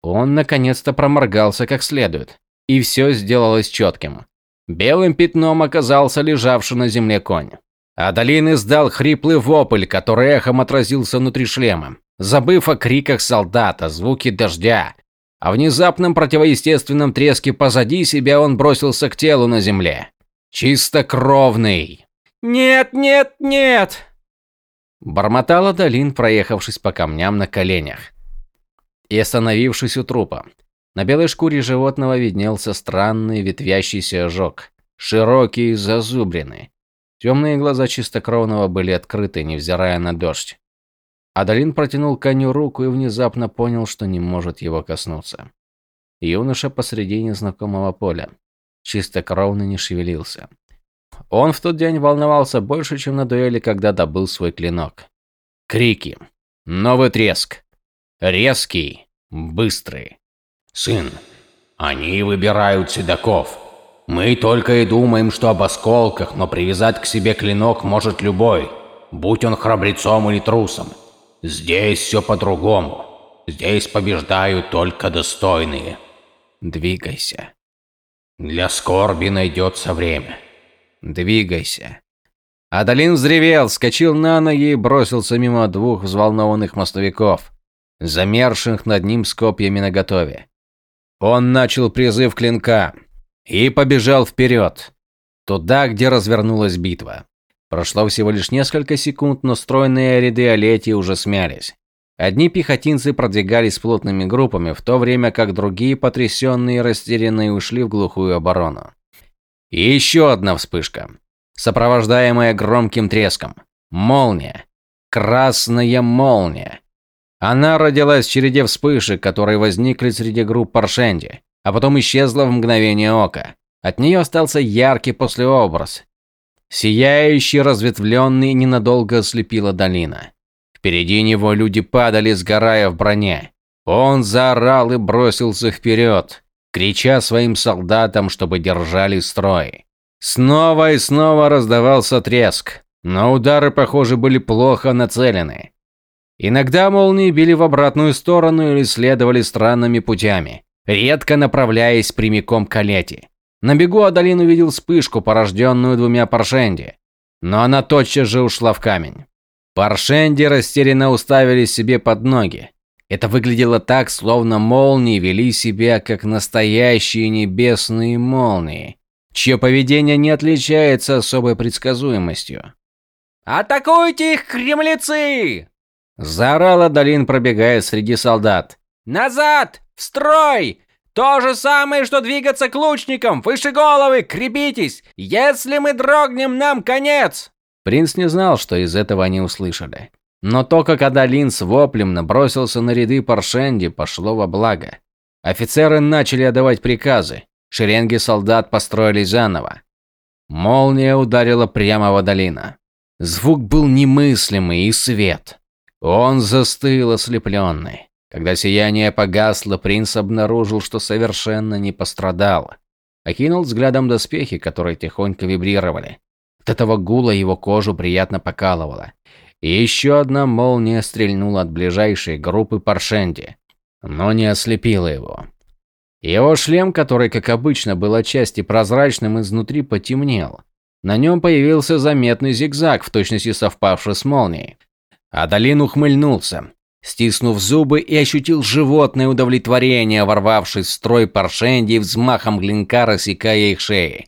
Он наконец-то проморгался как следует. И все сделалось четким. Белым пятном оказался лежавший на земле конь. Адалин издал хриплый вопль, который эхом отразился внутри шлема. Забыв о криках солдата, звуке дождя, о внезапном противоестественном треске позади себя, он бросился к телу на земле. Чистокровный. «Нет, нет, нет!» Бормотал Адалин, проехавшись по камням на коленях. И остановившись у трупа. На белой шкуре животного виднелся странный ветвящийся ожог. Широкий, зазубренный. Темные глаза чистокровного были открыты, невзирая на дождь. Адалин протянул коню руку и внезапно понял, что не может его коснуться. Юноша посреди незнакомого поля. Чистокровно не шевелился. Он в тот день волновался больше, чем на дуэли, когда добыл свой клинок. Крики. Новый треск. Резкий. Быстрый. Сын, они выбирают седаков. Мы только и думаем, что об осколках, но привязать к себе клинок может любой, будь он храбрецом или трусом. Здесь все по-другому. Здесь побеждают только достойные. Двигайся. Для скорби найдется время. Двигайся. Адалин взревел, скочил на ноги и бросился мимо двух взволнованных мостовиков, замерших над ним с копьями наготове. Он начал призыв клинка и побежал вперед, туда, где развернулась битва. Прошло всего лишь несколько секунд, но стройные ряды Олети уже смялись. Одни пехотинцы продвигались плотными группами, в то время как другие, потрясенные и растерянные, ушли в глухую оборону. И еще одна вспышка, сопровождаемая громким треском. Молния. Красная молния. Она родилась в череде вспышек, которые возникли среди групп Паршенди, а потом исчезла в мгновение ока. От нее остался яркий послеобраз. Сияющий, разветвленный, ненадолго ослепила долина. Впереди него люди падали, сгорая в броне. Он заорал и бросился вперед, крича своим солдатам, чтобы держали строй. Снова и снова раздавался треск, но удары, похоже, были плохо нацелены. Иногда молнии били в обратную сторону или следовали странными путями, редко направляясь прямиком к Алете. На бегу Адалин увидел вспышку, порожденную двумя паршенди, но она тотчас же ушла в камень. Паршенди растерянно уставились себе под ноги. Это выглядело так, словно молнии вели себя как настоящие небесные молнии, чье поведение не отличается особой предсказуемостью. «Атакуйте их, кремлецы!» Заорал Адалин, пробегая среди солдат. «Назад! В строй! То же самое, что двигаться к лучникам! Выше головы! Крепитесь! Если мы дрогнем, нам конец!» Принц не знал, что из этого они услышали. Но то, как Адалин с воплем набросился на ряды Паршенди, пошло во благо. Офицеры начали отдавать приказы. Шеренги солдат построились заново. Молния ударила прямо в Адалина. Звук был немыслимый и свет. Он застыл ослепленный. Когда сияние погасло, принц обнаружил, что совершенно не пострадал. Окинул взглядом доспехи, которые тихонько вибрировали. От этого гула его кожу приятно покалывало. И еще одна молния стрельнула от ближайшей группы Паршенди, но не ослепила его. Его шлем, который, как обычно, был отчасти прозрачным, изнутри потемнел. На нем появился заметный зигзаг, в точности совпавший с молнией. Адалин ухмыльнулся, стиснув зубы и ощутил животное удовлетворение, ворвавшись в строй паршенди взмахом клинка рассекая их шеи.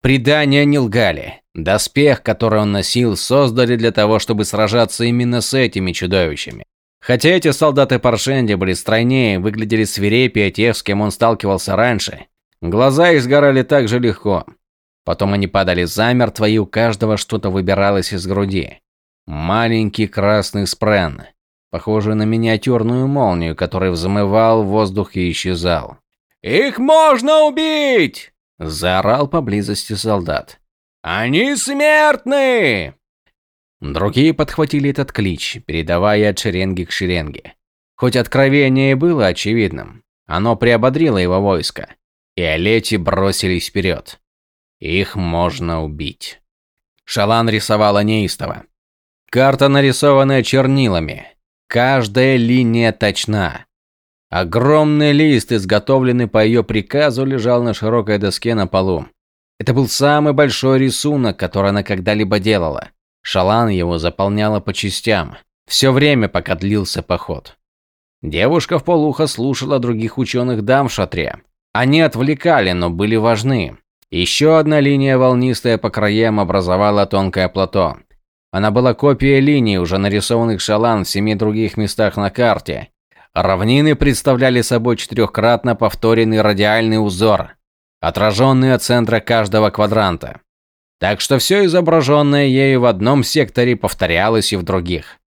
Предания не лгали. Доспех, который он носил, создали для того, чтобы сражаться именно с этими чудовищами. Хотя эти солдаты Паршенди были стройнее, выглядели свирепее тех, с кем он сталкивался раньше, глаза их сгорали так же легко. Потом они падали замертво, и у каждого что-то выбиралось из груди. Маленький красный спрен, похожий на миниатюрную молнию, который взмывал воздух и исчезал. «Их можно убить!» – заорал поблизости солдат. «Они смертны!» Другие подхватили этот клич, передавая от шеренги к шеренге. Хоть откровение и было очевидным, оно приободрило его войско, и Олети бросились вперед. Их можно убить. Шалан рисовала неистово. Карта, нарисованная чернилами. Каждая линия точна. Огромный лист, изготовленный по ее приказу, лежал на широкой доске на полу. Это был самый большой рисунок, который она когда-либо делала. Шалан его заполняла по частям, все время, пока длился поход. Девушка в полухо слушала других ученых дам в шатре. Они отвлекали, но были важны. Еще одна линия волнистая по краям образовала тонкое плато. Она была копией линий, уже нарисованных Шалан в семи других местах на карте. Равнины представляли собой четырехкратно повторенный радиальный узор, отраженный от центра каждого квадранта. Так что все изображенное ею в одном секторе повторялось и в других,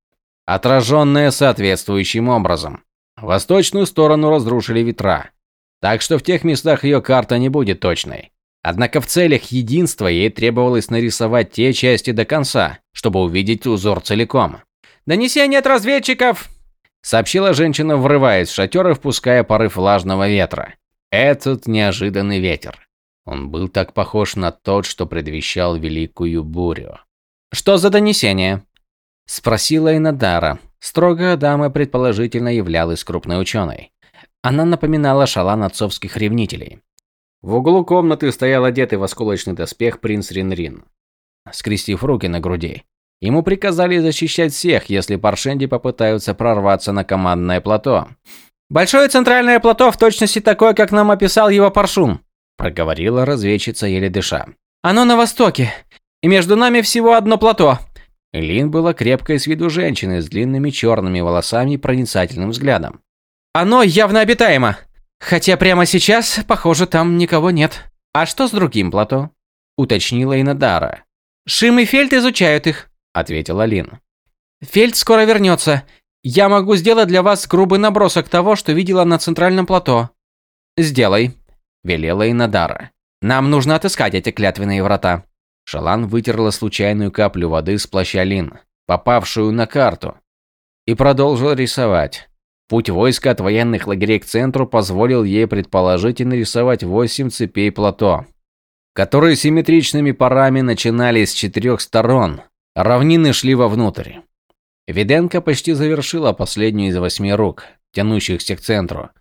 отраженное соответствующим образом. Восточную сторону разрушили ветра, так что в тех местах ее карта не будет точной. Однако в целях единства ей требовалось нарисовать те части до конца, чтобы увидеть узор целиком. «Донесение от разведчиков!» – сообщила женщина, врываясь в шатер и впуская порыв влажного ветра. Этот неожиданный ветер. Он был так похож на тот, что предвещал великую бурю. «Что за донесение?» – спросила Инадара. Строгая дама предположительно являлась крупной ученой. Она напоминала шалан отцовских ревнителей. В углу комнаты стоял одетый в осколочный доспех принц Ринрин, скрестив руки на груди. Ему приказали защищать всех, если паршенди попытаются прорваться на командное плато. «Большое центральное плато в точности такое, как нам описал его Паршун», проговорила разведчица, еле дыша. «Оно на востоке, и между нами всего одно плато». Лин была крепкой с виду женщиной с длинными черными волосами и проницательным взглядом. «Оно явно обитаемо. Хотя прямо сейчас, похоже, там никого нет. А что с другим плато? уточнила Инадара. Шим и Фельд изучают их, ответила Лин. Фельд скоро вернется. Я могу сделать для вас грубый набросок того, что видела на центральном плато. Сделай, велела Инадара. Нам нужно отыскать эти клятвенные врата. Шалан вытерла случайную каплю воды с плаща Лин, попавшую на карту, и продолжил рисовать. Путь войска от военных лагерей к центру позволил ей предположить и нарисовать восемь цепей плато, которые симметричными парами начинались с четырех сторон. Равнины шли вовнутрь. Виденко почти завершила последнюю из восьми рук, тянущихся к центру.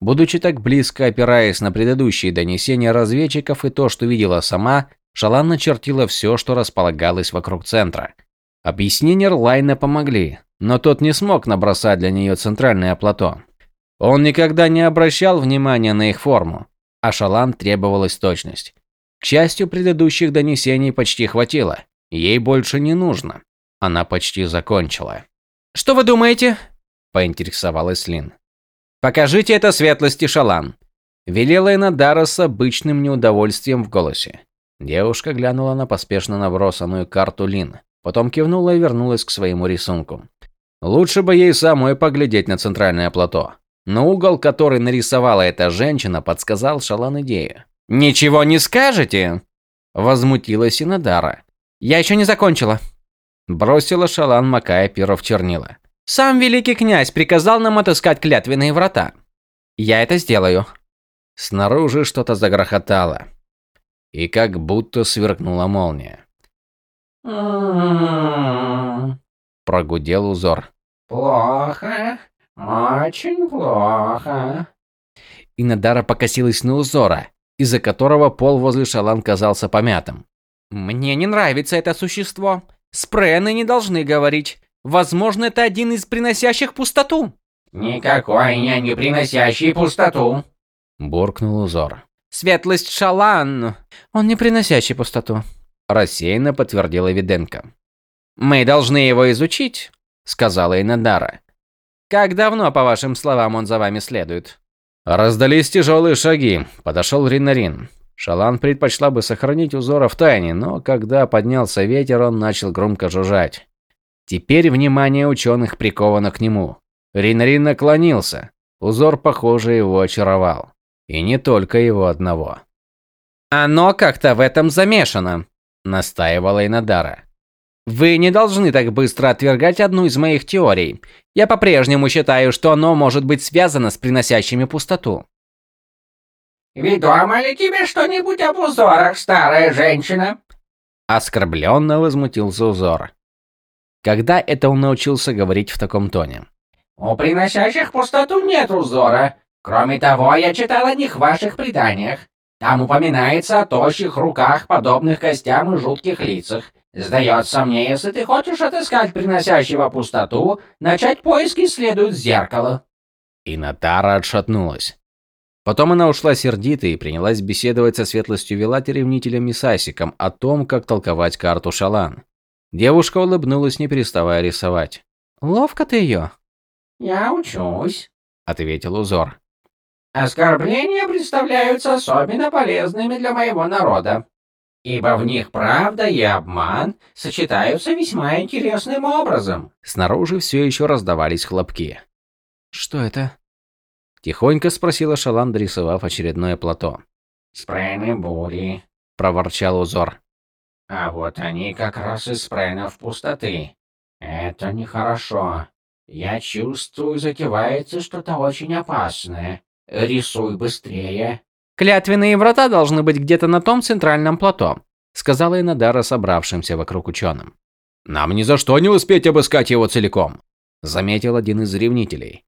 Будучи так близко, опираясь на предыдущие донесения разведчиков и то, что видела сама, Шалан начертила все, что располагалось вокруг центра. Объяснения Рлайна помогли, но тот не смог набросать для нее центральное плато. Он никогда не обращал внимания на их форму, а Шалан требовалась точность. К счастью, предыдущих донесений почти хватило. Ей больше не нужно. Она почти закончила. «Что вы думаете?» – поинтересовалась Лин. «Покажите это светлости, Шалан», – велела Инадара с обычным неудовольствием в голосе. Девушка глянула на поспешно набросанную карту Лин, потом кивнула и вернулась к своему рисунку. Лучше бы ей самой поглядеть на центральное плато. Но угол, который нарисовала эта женщина, подсказал Шалан идею. «Ничего не скажете?» Возмутилась Инадара. «Я еще не закончила». Бросила Шалан, макая перо в чернила. «Сам великий князь приказал нам отыскать клятвенные врата. Я это сделаю». Снаружи что-то загрохотало. И как будто сверкнула молния прогудел узор. «Плохо, очень плохо». Инадара покосилась на узора, из-за которого пол возле шалан казался помятым. «Мне не нравится это существо. Спрены не должны говорить. Возможно, это один из приносящих пустоту». «Никакой я не приносящий пустоту», – буркнул узор. «Светлость Шалан. Он не приносящий пустоту», – рассеянно подтвердила Виденко. «Мы должны его изучить», — сказала Инадара. «Как давно, по вашим словам, он за вами следует?» Раздались тяжелые шаги. Подошел Ринарин. Шалан предпочла бы сохранить узора в тайне, но когда поднялся ветер, он начал громко жужжать. Теперь внимание ученых приковано к нему. Ринарин наклонился. Узор, похоже, его очаровал. И не только его одного. «Оно как-то в этом замешано», — настаивала Инадара. Вы не должны так быстро отвергать одну из моих теорий. Я по-прежнему считаю, что оно может быть связано с приносящими пустоту. «Ведомо ли тебе что-нибудь об узорах, старая женщина?» Оскорбленно возмутился узор. Когда это он научился говорить в таком тоне? «У приносящих пустоту нет узора. Кроме того, я читал о них в ваших преданиях. Там упоминается о тощих руках, подобных костям и жутких лицах. Сдается мне, если ты хочешь отыскать приносящего пустоту, начать поиски следует с зеркала. И Натара отшатнулась. Потом она ушла сердитой и принялась беседовать со светлостью Вилати ревнителем Мисасиком о том, как толковать карту Шалан. Девушка улыбнулась, не переставая рисовать. «Ловко ты ее», «Я учусь», — ответил узор. «Оскорбления представляются особенно полезными для моего народа, ибо в них правда и обман сочетаются весьма интересным образом». Снаружи все еще раздавались хлопки. «Что это?» — тихонько спросила Шалан, дорисовав очередное плато. «Спрены бури», — проворчал узор. «А вот они как раз из спренов пустоты. Это нехорошо. Я чувствую, затевается что-то очень опасное. Рисуй быстрее». «Клятвенные врата должны быть где-то на том центральном плато», сказала Инадара собравшимся вокруг ученым. «Нам ни за что не успеть обыскать его целиком», заметил один из ревнителей.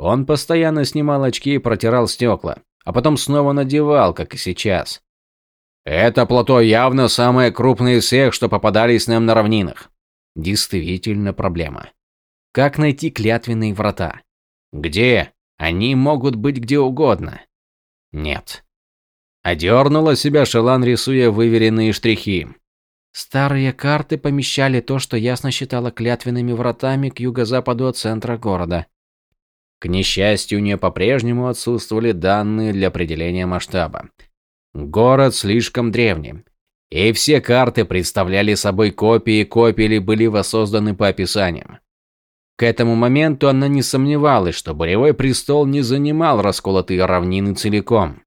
Он постоянно снимал очки и протирал стекла, а потом снова надевал, как и сейчас. Это плато явно самое крупное из всех, что попадались нам на равнинах. Действительно проблема. Как найти клятвенные врата? Где? Они могут быть где угодно. Нет. Одернула себя Шелан, рисуя выверенные штрихи. Старые карты помещали то, что ясно считала клятвенными вратами к юго-западу от центра города. К несчастью, у нее по-прежнему отсутствовали данные для определения масштаба. Город слишком древний, и все карты представляли собой копии копий или были воссозданы по описаниям. К этому моменту она не сомневалась, что Буревой престол не занимал расколотые равнины целиком.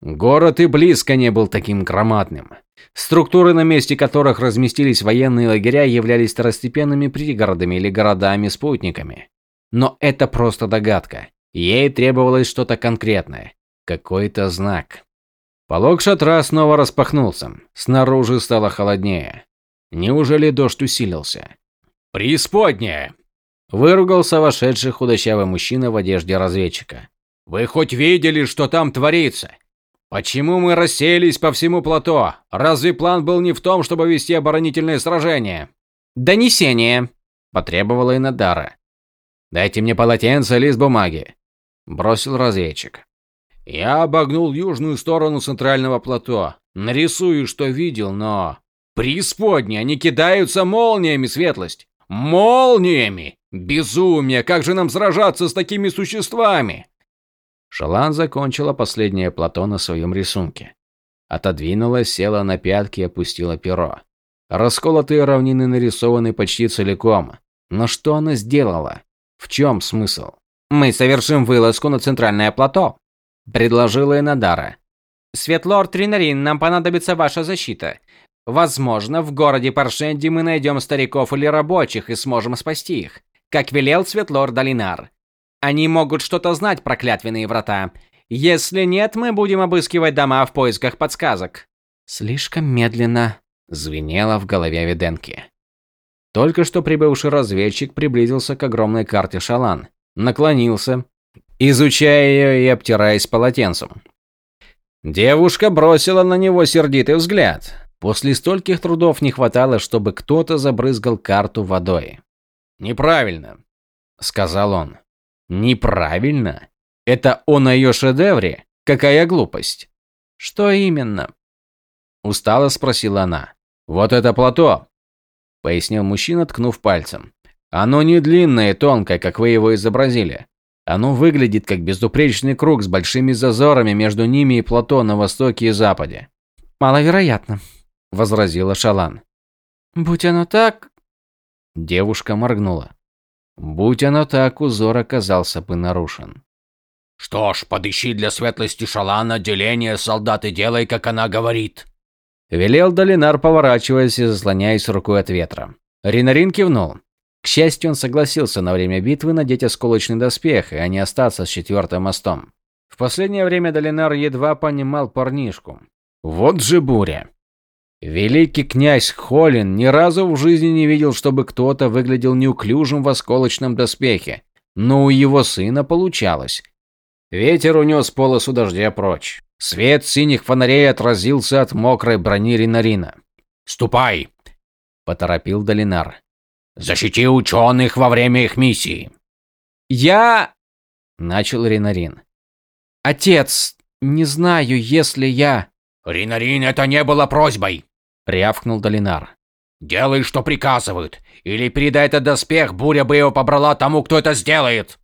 Город и близко не был таким громадным. Структуры, на месте которых разместились военные лагеря, являлись второстепенными пригородами или городами-спутниками. Но это просто догадка. Ей требовалось что-то конкретное. Какой-то знак. Полог шатра снова распахнулся. Снаружи стало холоднее. Неужели дождь усилился? «Преисподняя!» Выругался вошедший худощавый мужчина в одежде разведчика. «Вы хоть видели, что там творится? Почему мы расселись по всему плато? Разве план был не в том, чтобы вести оборонительное сражение?» «Донесение!» – потребовала Инадара. «Дайте мне полотенце, лист бумаги», – бросил разведчик. «Я обогнул южную сторону центрального плато. Нарисую, что видел, но...» «Преисподние, они кидаются молниями, светлость! Молниями! Безумие! Как же нам сражаться с такими существами?» Шалан закончила последнее плато на своем рисунке. Отодвинулась, села на пятки и опустила перо. Расколотые равнины нарисованы почти целиком. Но что она сделала? В чем смысл? «Мы совершим вылазку на центральное плато», – предложила Энадара. «Светлорд Ринарин, нам понадобится ваша защита. Возможно, в городе Паршенди мы найдем стариков или рабочих и сможем спасти их, как велел Светлорд Долинар. Они могут что-то знать про клятвенные врата. Если нет, мы будем обыскивать дома в поисках подсказок». «Слишком медленно», – звенело в голове Виденки. Только что прибывший разведчик приблизился к огромной карте Шалан, наклонился, изучая ее и обтираясь полотенцем. Девушка бросила на него сердитый взгляд. После стольких трудов не хватало, чтобы кто-то забрызгал карту водой. «Неправильно», — сказал он. «Неправильно? Это он о ее шедевре? Какая глупость!» «Что именно?» Устало спросила она. «Вот это плато пояснил мужчина, ткнув пальцем. Оно не длинное и тонкое, как вы его изобразили. Оно выглядит как безупречный круг с большими зазорами между ними и плато на востоке и западе. Маловероятно, возразила Шалан. Будь оно так, девушка моргнула. Будь оно так, узор оказался бы нарушен. Что ж, подыщи для светлости Шалана деление солдат и делай, как она говорит. Велел Долинар, поворачиваясь и заслоняясь рукой от ветра. Ринарин кивнул. К счастью, он согласился на время битвы надеть осколочный доспех, а не остаться с четвертым мостом. В последнее время Долинар едва понимал парнишку. Вот же буря. Великий князь Холин ни разу в жизни не видел, чтобы кто-то выглядел неуклюжим в осколочном доспехе, но у его сына получалось. Ветер унес полосу дождя прочь. Свет синих фонарей отразился от мокрой брони Ринарина. «Ступай!» – поторопил Долинар. «Защити ученых во время их миссии!» «Я...» – начал Ринарин. «Отец, не знаю, если я...» «Ринарин, это не было просьбой!» – рявкнул Долинар. «Делай, что приказывают, или передай этот доспех, буря бы его побрала тому, кто это сделает!»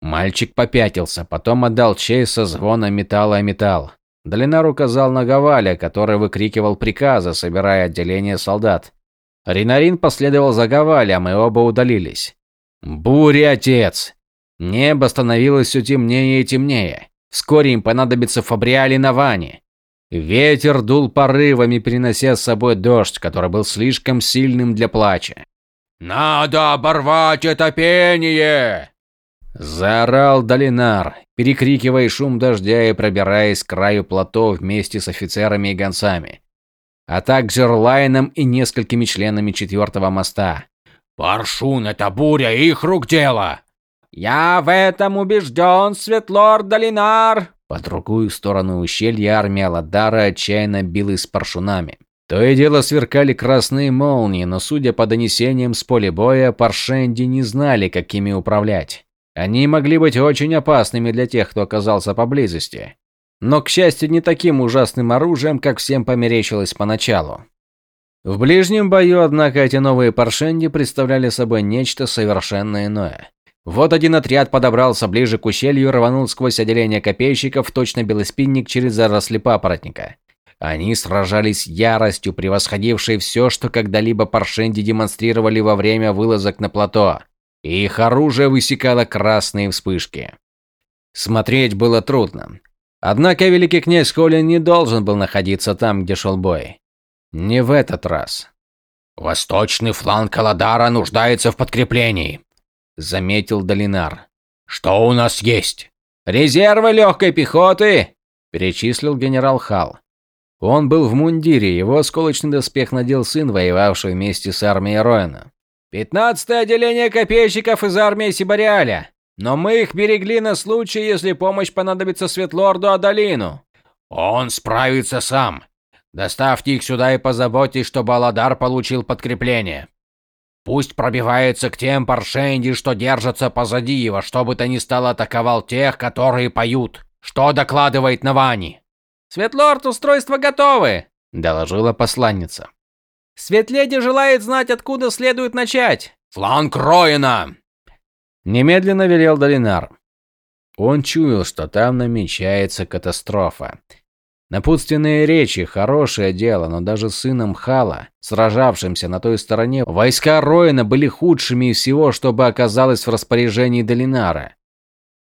Мальчик попятился, потом отдал честь со звона металла о металл. Долинар указал на Гаваля, который выкрикивал приказы, собирая отделение солдат. Ринарин последовал за Гавалем, и оба удалились. Буря, отец! Небо становилось все темнее и темнее. Вскоре им понадобится Фабриали на Ване. Ветер дул порывами, перенося с собой дождь, который был слишком сильным для плача. «Надо оборвать это пение!» Заорал Долинар, перекрикивая шум дождя и пробираясь к краю плато вместе с офицерами и гонцами, а также Рлайном и несколькими членами четвертого моста. «Паршун, это буря, их рук дело!» «Я в этом убежден, Светлорд Долинар!» По другую сторону ущелья армия Ладара отчаянно билась с паршунами. То и дело сверкали красные молнии, но, судя по донесениям с поля боя, паршенди не знали, какими управлять. Они могли быть очень опасными для тех, кто оказался поблизости. Но, к счастью, не таким ужасным оружием, как всем померещилось поначалу. В ближнем бою, однако, эти новые паршенди представляли собой нечто совершенно иное. Вот один отряд подобрался ближе к ущелью и рванул сквозь отделение копейщиков, точно белоспинник через заросли папоротника. Они сражались яростью, превосходившей все, что когда-либо паршенди демонстрировали во время вылазок на плато и их оружие высекало красные вспышки. Смотреть было трудно. Однако великий князь Холин не должен был находиться там, где шел бой. Не в этот раз. «Восточный фланг Каладара нуждается в подкреплении», — заметил Долинар. «Что у нас есть?» «Резервы легкой пехоты!» – перечислил генерал Хал. Он был в мундире, его осколочный доспех надел сын, воевавший вместе с армией Роэна. Пятнадцатое отделение копейщиков из армии Сибариаля. Но мы их берегли на случай, если помощь понадобится Светлорду Адалину. Он справится сам. Доставьте их сюда и позаботьтесь, чтобы Аладар получил подкрепление. Пусть пробивается к тем паршенди, что держатся позади его, чтобы то ни стало атаковал тех, которые поют. Что докладывает Навани? Светлорд, устройства готовы, доложила посланница. Светледи желает знать, откуда следует начать. Фланг Роина! Немедленно велел Долинар. Он чуял, что там намечается катастрофа. Напутственные речи – хорошее дело, но даже сыном Хала, сражавшимся на той стороне, войска Роина были худшими из всего, чтобы оказалось в распоряжении Долинара.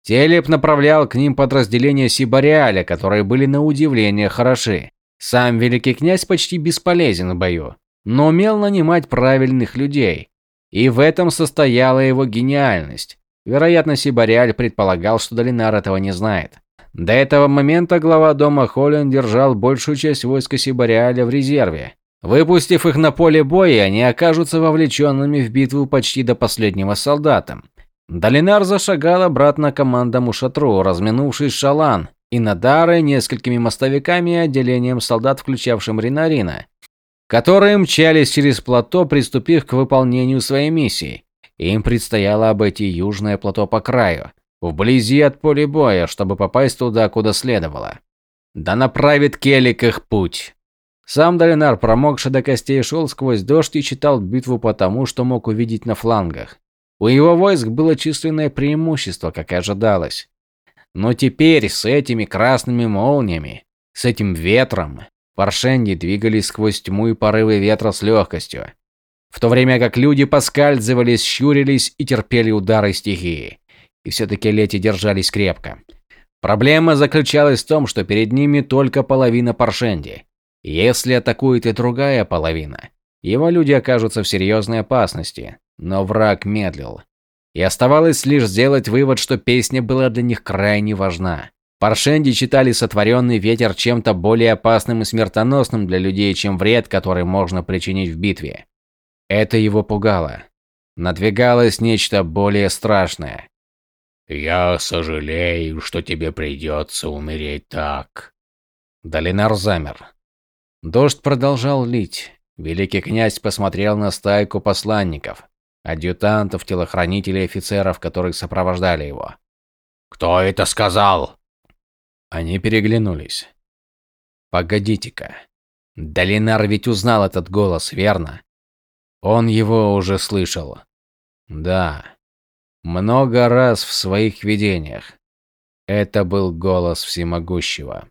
Телеп направлял к ним подразделения Сибариаля, которые были на удивление хороши. Сам великий князь почти бесполезен в бою но умел нанимать правильных людей. И в этом состояла его гениальность. Вероятно, Сибариаль предполагал, что Долинар этого не знает. До этого момента глава дома Холлен держал большую часть войска Сибариаля в резерве. Выпустив их на поле боя, они окажутся вовлеченными в битву почти до последнего солдата. Долинар зашагал обратно к командному шатру, разминувшись Шалан и Надары несколькими мостовиками и отделением солдат, включавшим Ринарина, которые мчались через плато, приступив к выполнению своей миссии. Им предстояло обойти южное плато по краю, вблизи от поля боя, чтобы попасть туда, куда следовало. Да направит Келик их путь. Сам Долинар, промокший до костей, шел сквозь дождь и читал битву потому, что мог увидеть на флангах. У его войск было численное преимущество, как и ожидалось. Но теперь с этими красными молниями, с этим ветром, Паршенди двигались сквозь тьму и порывы ветра с легкостью, в то время как люди поскальзывались, щурились и терпели удары стихии. И все-таки лети держались крепко. Проблема заключалась в том, что перед ними только половина Паршенди. Если атакует и другая половина, его люди окажутся в серьезной опасности. Но враг медлил. И оставалось лишь сделать вывод, что песня была для них крайне важна. Паршенди читали сотворенный ветер чем-то более опасным и смертоносным для людей, чем вред, который можно причинить в битве. Это его пугало. Надвигалось нечто более страшное. Я сожалею, что тебе придется умереть так. Долинар замер. Дождь продолжал лить. Великий князь посмотрел на стайку посланников, адъютантов, телохранителей и офицеров, которые сопровождали его. «Кто это сказал?» Они переглянулись. «Погодите-ка. Долинар ведь узнал этот голос, верно? Он его уже слышал. Да. Много раз в своих видениях. Это был голос всемогущего.